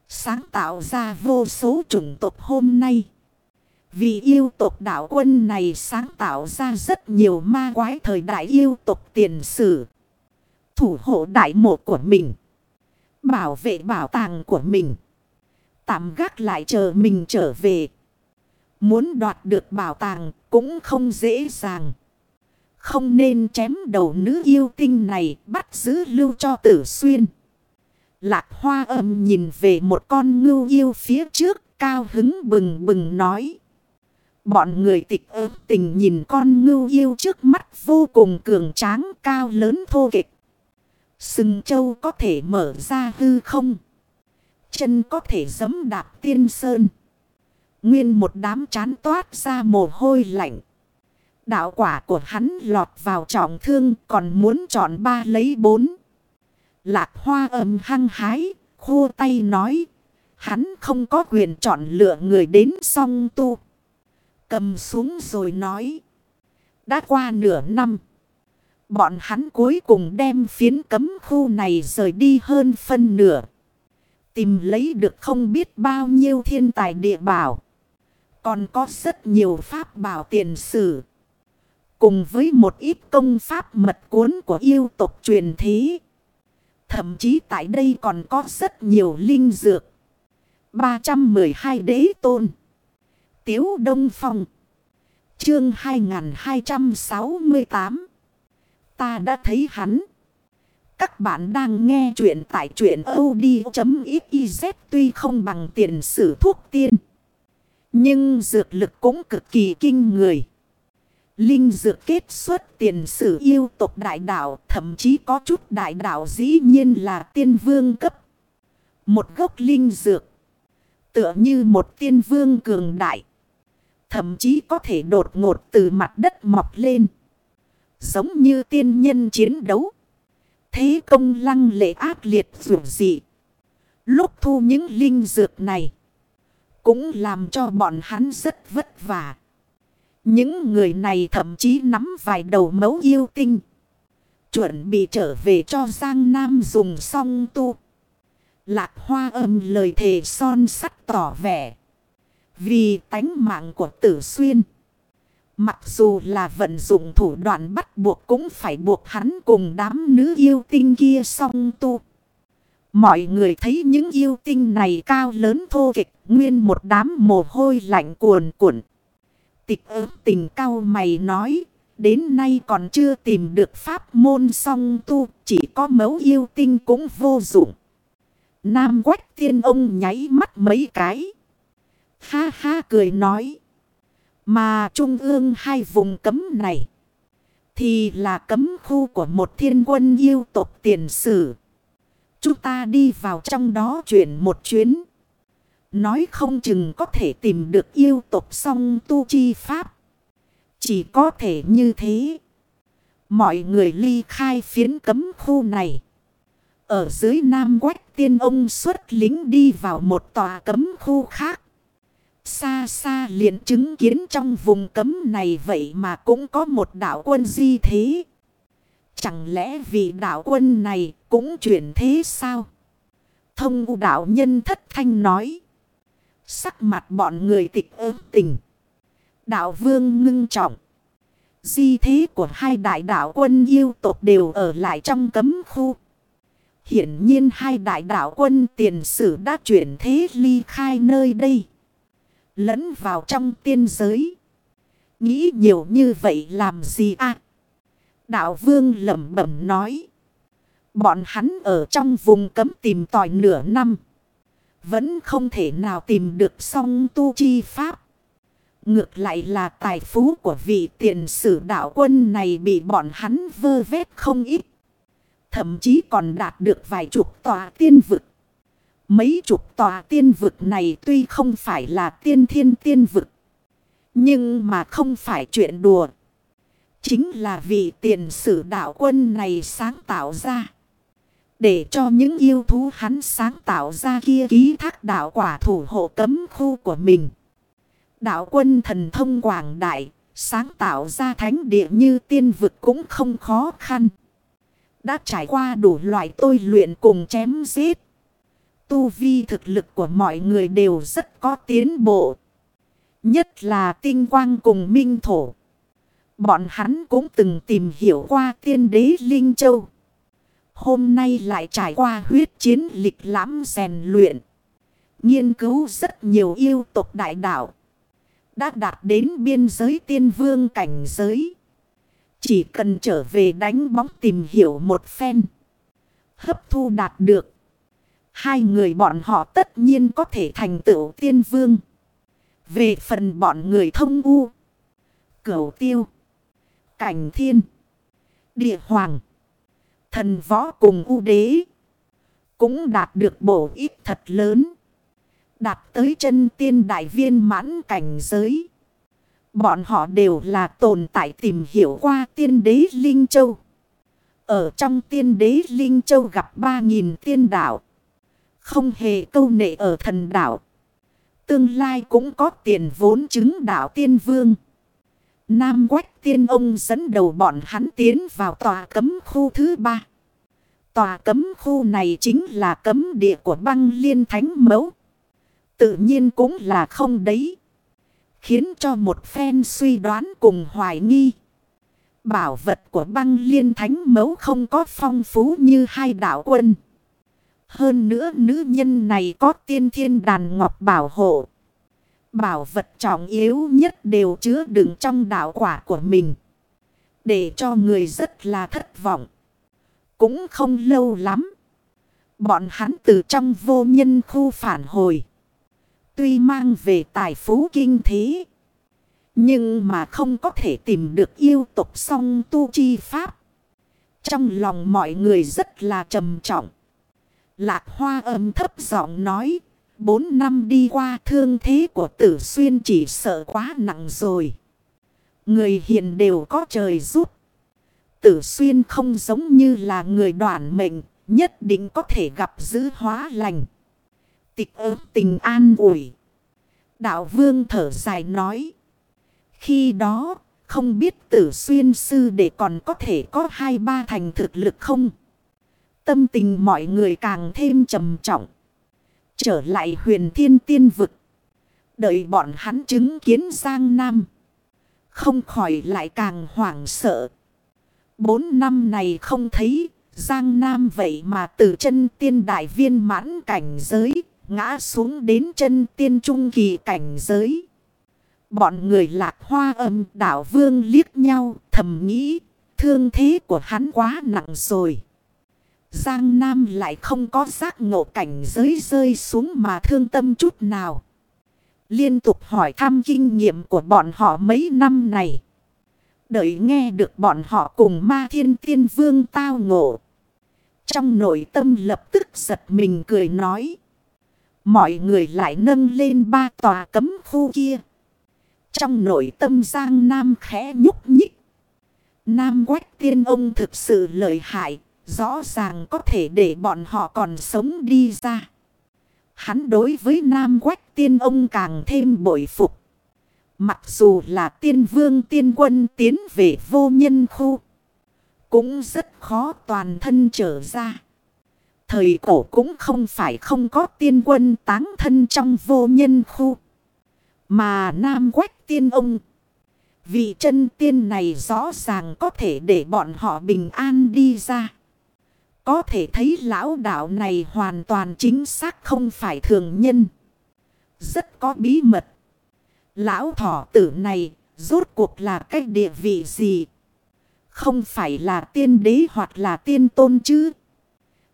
Sáng tạo ra vô số chủng tộc hôm nay. Vì yêu tộc đạo quân này sáng tạo ra rất nhiều ma quái thời đại yêu tộc tiền sử. Thủ hộ đại mộ của mình. Bảo vệ bảo tàng của mình. Tạm gác lại chờ mình trở về. Muốn đoạt được bảo tàng cũng không dễ dàng. Không nên chém đầu nữ yêu tinh này bắt giữ lưu cho tử xuyên. Lạc hoa âm nhìn về một con ngưu yêu phía trước, cao hứng bừng bừng nói. Bọn người tịch ớt tình nhìn con ngưu yêu trước mắt vô cùng cường tráng, cao lớn thô kịch. Sừng châu có thể mở ra hư không. Chân có thể giấm đạp tiên sơn. Nguyên một đám chán toát ra mồ hôi lạnh. Đạo quả của hắn lọt vào trọng thương còn muốn chọn ba lấy bốn. Lạc hoa âm hăng hái, khô tay nói. Hắn không có quyền chọn lựa người đến song tu. Cầm xuống rồi nói. Đã qua nửa năm. Bọn hắn cuối cùng đem phiến cấm khu này rời đi hơn phân nửa. Tìm lấy được không biết bao nhiêu thiên tài địa bảo. Còn có rất nhiều pháp bảo tiền sử. Cùng với một ít công pháp mật cuốn của yêu tộc truyền thế. Thậm chí tại đây còn có rất nhiều linh dược. 312 đế tôn. Tiếu Đông Phong. Chương 2268. Ta đã thấy hắn. Các bạn đang nghe chuyện tại chuyện od.xyz tuy không bằng tiền sử thuốc tiên. Nhưng dược lực cũng cực kỳ kinh người. Linh dược kết xuất tiền sử yêu tộc đại đạo, thậm chí có chút đại đạo dĩ nhiên là tiên vương cấp. Một gốc linh dược, tựa như một tiên vương cường đại. Thậm chí có thể đột ngột từ mặt đất mọc lên. Giống như tiên nhân chiến đấu thế công lăng lệ ác liệt dù dị. Lúc thu những linh dược này. Cũng làm cho bọn hắn rất vất vả. Những người này thậm chí nắm vài đầu mấu yêu tinh. Chuẩn bị trở về cho Giang Nam dùng song tu. Lạc hoa âm lời thề son sắt tỏ vẻ. Vì tánh mạng của tử xuyên. Mặc dù là vận dụng thủ đoạn bắt buộc cũng phải buộc hắn cùng đám nữ yêu tinh kia song tu. Mọi người thấy những yêu tinh này cao lớn thô kịch, nguyên một đám mồ hôi lạnh cuồn cuộn. Tịch ớt tình cao mày nói, đến nay còn chưa tìm được pháp môn song tu, chỉ có mấu yêu tinh cũng vô dụng. Nam quách tiên ông nháy mắt mấy cái. Ha ha cười nói. Mà trung ương hai vùng cấm này. Thì là cấm khu của một thiên quân yêu tộc tiền sử. Chúng ta đi vào trong đó chuyển một chuyến. Nói không chừng có thể tìm được yêu tộc song tu chi pháp. Chỉ có thể như thế. Mọi người ly khai phiến cấm khu này. Ở dưới Nam Quách tiên ông xuất lính đi vào một tòa cấm khu khác. Xa xa liền chứng kiến trong vùng cấm này vậy mà cũng có một đảo quân di thế. Chẳng lẽ vì đảo quân này cũng chuyển thế sao? Thông u đạo nhân thất thanh nói. Sắc mặt bọn người tịch ớt tình. Đạo vương ngưng trọng. Di thế của hai đại đạo quân yêu tộc đều ở lại trong cấm khu. Hiển nhiên hai đại đạo quân tiền sử đã chuyển thế ly khai nơi đây. Lẫn vào trong tiên giới. Nghĩ nhiều như vậy làm gì à? Đạo vương lẩm bẩm nói. Bọn hắn ở trong vùng cấm tìm tòi nửa năm. Vẫn không thể nào tìm được song tu chi pháp. Ngược lại là tài phú của vị tiền sử đạo quân này bị bọn hắn vơ vét không ít. Thậm chí còn đạt được vài chục tòa tiên vực. Mấy chục tòa tiên vực này tuy không phải là tiên thiên tiên vực. Nhưng mà không phải chuyện đùa. Chính là vì tiền sử đạo quân này sáng tạo ra. Để cho những yêu thú hắn sáng tạo ra kia ký thác đạo quả thủ hộ cấm khu của mình. Đạo quân thần thông quảng đại, sáng tạo ra thánh địa như tiên vực cũng không khó khăn. Đã trải qua đủ loại tôi luyện cùng chém giết. Tu vi thực lực của mọi người đều rất có tiến bộ. Nhất là tinh quang cùng minh thổ. Bọn hắn cũng từng tìm hiểu qua tiên đế Linh Châu. Hôm nay lại trải qua huyết chiến lịch lãm rèn luyện. Nghiên cứu rất nhiều yêu tộc đại đạo. Đã đạt đến biên giới tiên vương cảnh giới. Chỉ cần trở về đánh bóng tìm hiểu một phen. Hấp thu đạt được. Hai người bọn họ tất nhiên có thể thành tựu tiên vương. Về phần bọn người thông u. Cửu tiêu. Cảnh thiên. Địa hoàng. Thần võ cùng u đế. Cũng đạt được bổ ích thật lớn. Đạt tới chân tiên đại viên mãn cảnh giới. Bọn họ đều là tồn tại tìm hiểu qua tiên đế Linh Châu. Ở trong tiên đế Linh Châu gặp 3.000 tiên đạo. Không hề câu nệ ở thần đạo. Tương lai cũng có tiền vốn chứng đạo tiên vương. Nam Quách Tiên Ông dẫn đầu bọn hắn tiến vào tòa cấm khu thứ ba. Tòa cấm khu này chính là cấm địa của băng liên thánh mẫu. Tự nhiên cũng là không đấy. Khiến cho một phen suy đoán cùng hoài nghi. Bảo vật của băng liên thánh mẫu không có phong phú như hai đạo quân. Hơn nữa nữ nhân này có tiên thiên đàn ngọc bảo hộ. Bảo vật trọng yếu nhất đều chứa đựng trong đạo quả của mình. Để cho người rất là thất vọng. Cũng không lâu lắm. Bọn hắn từ trong vô nhân khu phản hồi. Tuy mang về tài phú kinh thế. Nhưng mà không có thể tìm được yêu tục song tu chi pháp. Trong lòng mọi người rất là trầm trọng. Lạc hoa âm thấp giọng nói. Bốn năm đi qua thương thế của tử xuyên chỉ sợ quá nặng rồi. Người hiền đều có trời giúp. tử xuyên không giống như là người đoạn mệnh, nhất định có thể gặp giữ hóa lành. Tịch ớt tình an ủi. Đạo vương thở dài nói. Khi đó, không biết tử xuyên sư để còn có thể có hai ba thành thực lực không? Tâm tình mọi người càng thêm trầm trọng. Trở lại huyền thiên tiên vực. Đợi bọn hắn chứng kiến Giang Nam. Không khỏi lại càng hoảng sợ. Bốn năm này không thấy Giang Nam vậy mà từ chân tiên đại viên mãn cảnh giới. Ngã xuống đến chân tiên trung kỳ cảnh giới. Bọn người lạc hoa âm đảo vương liếc nhau, thầm nghĩ. Thương thế của hắn quá nặng rồi. Giang Nam lại không có giác ngộ cảnh giới rơi xuống mà thương tâm chút nào. Liên tục hỏi thăm kinh nghiệm của bọn họ mấy năm này. Đợi nghe được bọn họ cùng ma thiên tiên vương tao ngộ. Trong nội tâm lập tức giật mình cười nói. Mọi người lại nâng lên ba tòa cấm khu kia. Trong nội tâm Giang Nam khẽ nhúc nhích. Nam quách tiên ông thực sự lợi hại. Rõ ràng có thể để bọn họ còn sống đi ra. Hắn đối với Nam Quách tiên ông càng thêm bội phục. Mặc dù là tiên vương tiên quân tiến về vô nhân khu. Cũng rất khó toàn thân trở ra. Thời cổ cũng không phải không có tiên quân táng thân trong vô nhân khu. Mà Nam Quách tiên ông. Vị chân tiên này rõ ràng có thể để bọn họ bình an đi ra. Có thể thấy lão đạo này hoàn toàn chính xác không phải thường nhân. Rất có bí mật. Lão thỏ tử này, rốt cuộc là cái địa vị gì? Không phải là tiên đế hoặc là tiên tôn chứ?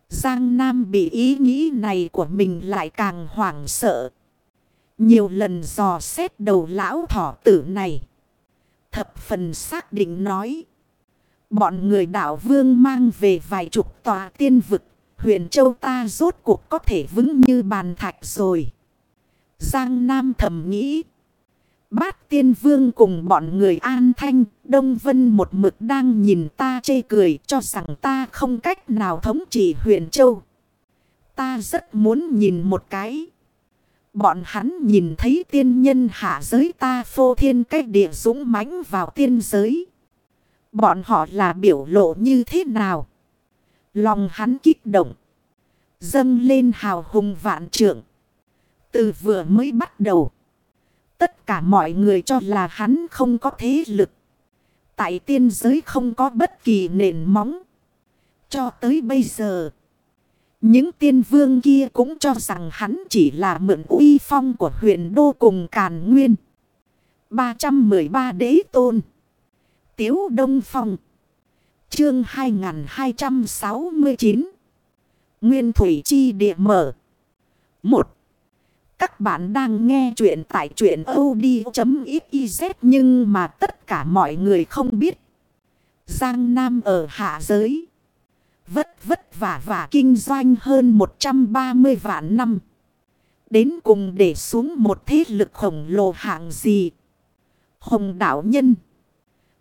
Giang Nam bị ý nghĩ này của mình lại càng hoảng sợ. Nhiều lần dò xét đầu lão thỏ tử này. Thập phần xác định nói. Bọn người đảo vương mang về vài chục tòa tiên vực. Huyện châu ta rốt cuộc có thể vững như bàn thạch rồi. Giang Nam thầm nghĩ. Bát tiên vương cùng bọn người an thanh. Đông Vân một mực đang nhìn ta chê cười cho rằng ta không cách nào thống trị huyện châu. Ta rất muốn nhìn một cái. Bọn hắn nhìn thấy tiên nhân hạ giới ta phô thiên cách địa dũng mãnh vào tiên giới. Bọn họ là biểu lộ như thế nào? Lòng hắn kích động. Dâng lên hào hùng vạn trượng. Từ vừa mới bắt đầu. Tất cả mọi người cho là hắn không có thế lực. Tại tiên giới không có bất kỳ nền móng. Cho tới bây giờ. Những tiên vương kia cũng cho rằng hắn chỉ là mượn uy phong của huyện đô cùng Càn Nguyên. 313 đế tôn. Tiếu Đông Phong. Chương 2269. Nguyên Thủy Chi Địa Mở. 1. Các bạn đang nghe chuyện tại chuyện od.xyz nhưng mà tất cả mọi người không biết. Giang Nam ở hạ giới. Vất vất vả vả kinh doanh hơn 130 vạn năm. Đến cùng để xuống một thế lực khổng lồ hạng gì. Hồng đảo nhân.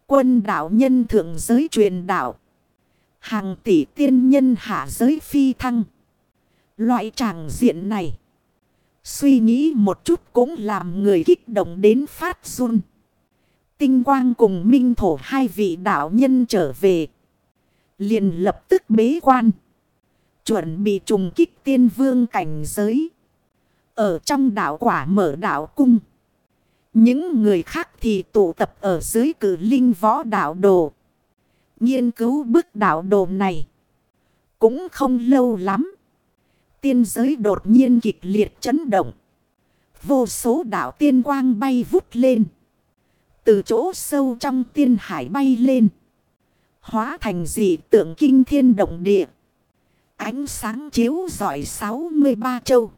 Quân đạo nhân thượng giới truyền đạo. Hàng tỷ tiên nhân hạ giới phi thăng. Loại tràng diện này. Suy nghĩ một chút cũng làm người kích động đến phát run. Tinh quang cùng minh thổ hai vị đạo nhân trở về. liền lập tức bế quan. Chuẩn bị trùng kích tiên vương cảnh giới. Ở trong đảo quả mở đảo cung. Những người khác thì tụ tập ở dưới cử linh võ đạo đồ. Nghiên cứu bức đạo đồ này. Cũng không lâu lắm. Tiên giới đột nhiên kịch liệt chấn động. Vô số đạo tiên quang bay vút lên. Từ chỗ sâu trong tiên hải bay lên. Hóa thành dị tượng kinh thiên động địa. Ánh sáng chiếu giỏi 63 châu.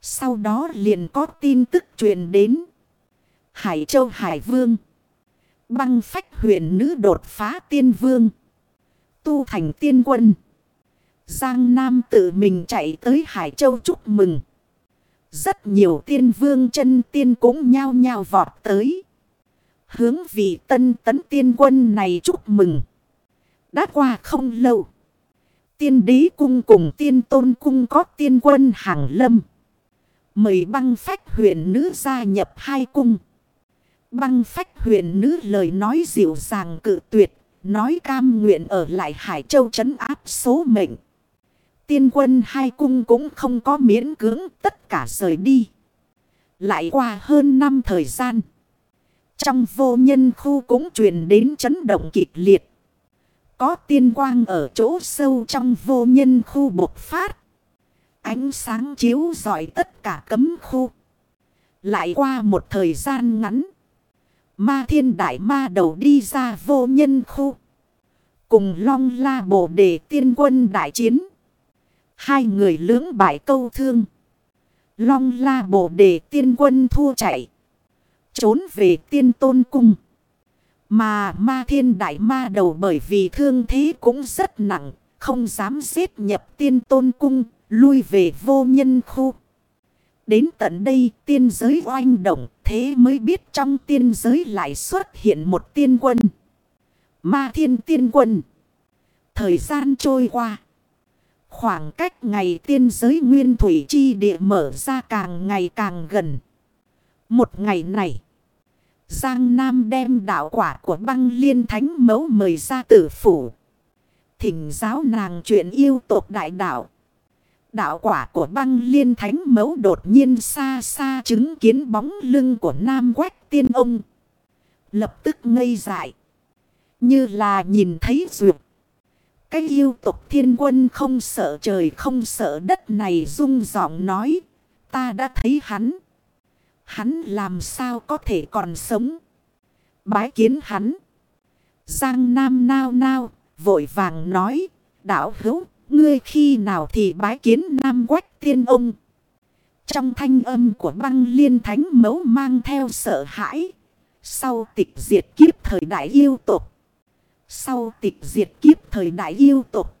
Sau đó liền có tin tức truyền đến. Hải Châu Hải Vương. Băng phách huyền nữ đột phá tiên vương. Tu thành tiên quân. Giang Nam tự mình chạy tới Hải Châu chúc mừng. Rất nhiều tiên vương chân tiên cũng nhao nhao vọt tới. Hướng vị tân tấn tiên quân này chúc mừng. Đã qua không lâu. Tiên đế cung cùng tiên tôn cung có tiên quân hàng lâm. Mời băng phách huyện nữ gia nhập hai cung. Băng phách huyền nữ lời nói dịu dàng cự tuyệt. Nói cam nguyện ở lại Hải Châu trấn áp số mệnh. Tiên quân hai cung cũng không có miễn cưỡng, tất cả rời đi. Lại qua hơn năm thời gian. Trong vô nhân khu cũng truyền đến chấn động kịch liệt. Có tiên quang ở chỗ sâu trong vô nhân khu bộc phát. Ánh sáng chiếu rọi tất cả cấm khu. Lại qua một thời gian ngắn. Ma thiên đại ma đầu đi ra vô nhân khu. Cùng long la Bộ đề tiên quân đại chiến. Hai người lưỡng bại câu thương. Long la Bộ đề tiên quân thua chạy. Trốn về tiên tôn cung. Mà ma thiên đại ma đầu bởi vì thương thế cũng rất nặng. Không dám giết nhập tiên tôn cung. Lui về vô nhân khu. Đến tận đây tiên giới oanh động. Thế mới biết trong tiên giới lại xuất hiện một tiên quân. Ma thiên tiên quân. Thời gian trôi qua. Khoảng cách ngày tiên giới nguyên thủy chi địa mở ra càng ngày càng gần. Một ngày này. Giang Nam đem đạo quả của băng liên thánh mẫu mời ra tử phủ. Thỉnh giáo nàng chuyện yêu tộc đại đạo. Đạo quả của băng liên thánh mẫu đột nhiên xa xa chứng kiến bóng lưng của Nam Quách tiên ông. Lập tức ngây dại. Như là nhìn thấy duyệt. Cái yêu tục thiên quân không sợ trời không sợ đất này rung giọng nói. Ta đã thấy hắn. Hắn làm sao có thể còn sống. Bái kiến hắn. Giang Nam nao nao, vội vàng nói. Đạo hữu, ngươi khi nào thì bái kiến Nam Quách Tiên Ông. Trong thanh âm của băng liên thánh mẫu mang theo sợ hãi. Sau tịch diệt kiếp thời đại yêu tục. Sau tịch diệt kiếp thời đại yêu tục.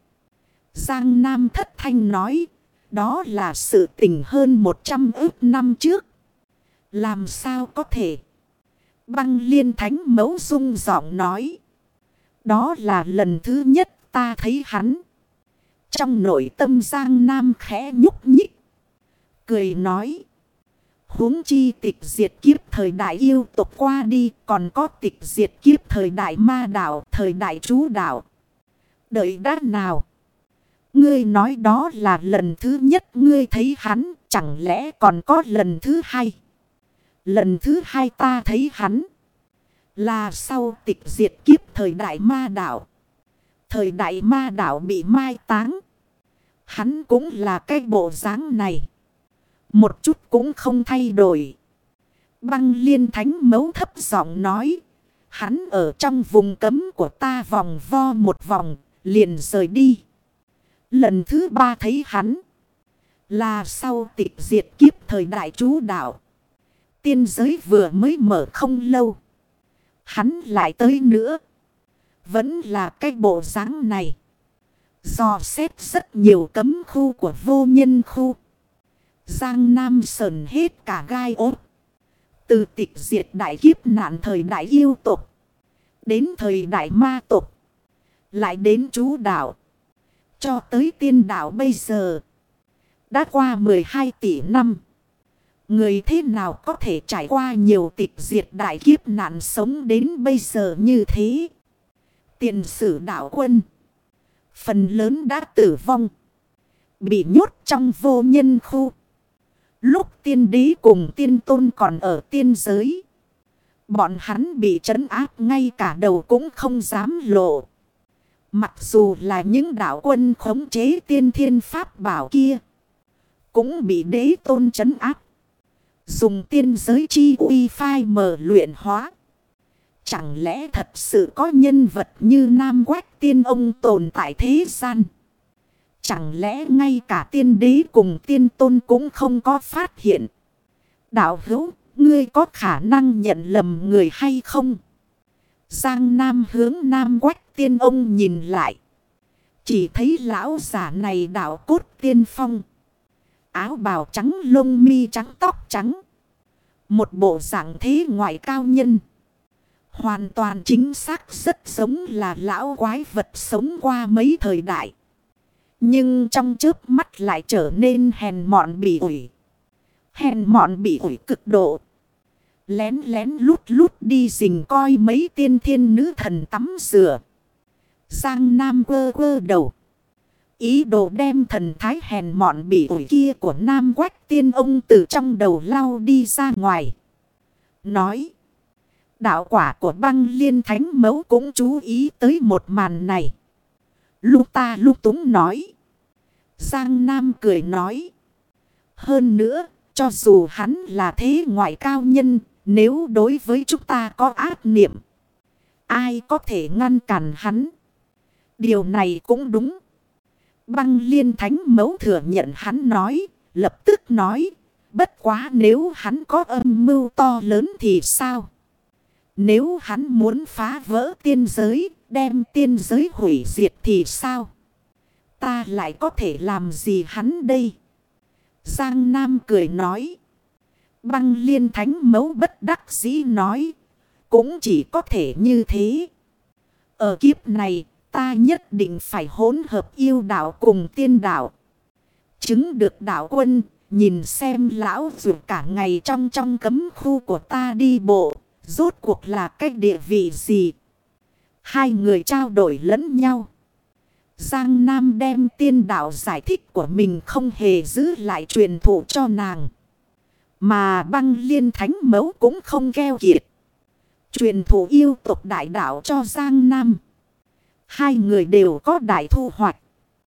Giang Nam thất thanh nói. Đó là sự tình hơn 100 ước năm trước. Làm sao có thể? Băng liên thánh mẫu dung giọng nói. Đó là lần thứ nhất ta thấy hắn. Trong nội tâm Giang Nam khẽ nhúc nhích. Cười nói. huống chi tịch diệt kiếp thời đại yêu tục qua đi. Còn có tịch diệt kiếp thời đại ma đảo, thời đại chú đảo. Đợi đã nào. Ngươi nói đó là lần thứ nhất ngươi thấy hắn. Chẳng lẽ còn có lần thứ hai. Lần thứ hai ta thấy hắn. Là sau tịch diệt kiếp thời đại ma đảo. Thời đại ma đảo bị mai táng. Hắn cũng là cái bộ dáng này. Một chút cũng không thay đổi. Băng liên thánh mấu thấp giọng nói. Hắn ở trong vùng cấm của ta vòng vo một vòng, liền rời đi. Lần thứ ba thấy hắn. Là sau tịch diệt kiếp thời đại chú đạo. Tiên giới vừa mới mở không lâu. Hắn lại tới nữa. Vẫn là cái bộ dáng này. Do xét rất nhiều cấm khu của vô nhân khu. Giang Nam sờn hết cả gai ốt. Từ tịch diệt đại kiếp nạn thời đại yêu tục. Đến thời đại ma tục. Lại đến chú đạo. Cho tới tiên đạo bây giờ. Đã qua 12 tỷ năm. Người thế nào có thể trải qua nhiều tịch diệt đại kiếp nạn sống đến bây giờ như thế? Tiền sử đạo quân. Phần lớn đã tử vong. Bị nhốt trong vô nhân khu. Lúc tiên đế cùng tiên tôn còn ở tiên giới. Bọn hắn bị trấn áp ngay cả đầu cũng không dám lộ. Mặc dù là những đạo quân khống chế tiên thiên pháp bảo kia. Cũng bị đế tôn trấn áp. Dùng tiên giới chi uy phai mở luyện hóa. Chẳng lẽ thật sự có nhân vật như Nam Quách tiên ông tồn tại thế gian? Chẳng lẽ ngay cả tiên đế cùng tiên tôn cũng không có phát hiện? Đạo hữu, ngươi có khả năng nhận lầm người hay không? Giang Nam hướng Nam Quách tiên ông nhìn lại. Chỉ thấy lão giả này đạo cốt tiên phong. Áo bào trắng lông mi trắng tóc trắng. Một bộ dạng thế ngoại cao nhân. Hoàn toàn chính xác rất giống là lão quái vật sống qua mấy thời đại. Nhưng trong chớp mắt lại trở nên hèn mọn bị ủi. Hèn mọn bị ủi cực độ. Lén lén lút lút đi rình coi mấy tiên thiên nữ thần tắm rửa. Giang Nam quơ quơ đầu. Ý đồ đem thần thái hèn mọn bị ủi kia của Nam Quách tiên ông từ trong đầu lao đi ra ngoài. Nói. Đạo quả của băng liên thánh mẫu cũng chú ý tới một màn này. Lúc ta lúc túng nói. Giang Nam cười nói. Hơn nữa, cho dù hắn là thế ngoại cao nhân, nếu đối với chúng ta có ác niệm, ai có thể ngăn cản hắn? Điều này cũng đúng. Băng liên thánh mẫu thừa nhận hắn nói, lập tức nói, bất quá nếu hắn có âm mưu to lớn thì sao? Nếu hắn muốn phá vỡ tiên giới, đem tiên giới hủy diệt thì sao? Ta lại có thể làm gì hắn đây? Giang Nam cười nói. Băng liên thánh mấu bất đắc dĩ nói. Cũng chỉ có thể như thế. Ở kiếp này ta nhất định phải hỗn hợp yêu đạo cùng tiên đạo. Chứng được đạo quân nhìn xem lão dù cả ngày trong trong cấm khu của ta đi bộ. Rốt cuộc là cách địa vị gì? Hai người trao đổi lẫn nhau. Giang Nam đem tiên đạo giải thích của mình không hề giữ lại truyền thụ cho nàng. Mà băng liên thánh mẫu cũng không keo kiệt. Truyền thụ yêu tục đại đạo cho Giang Nam. Hai người đều có đại thu hoạch.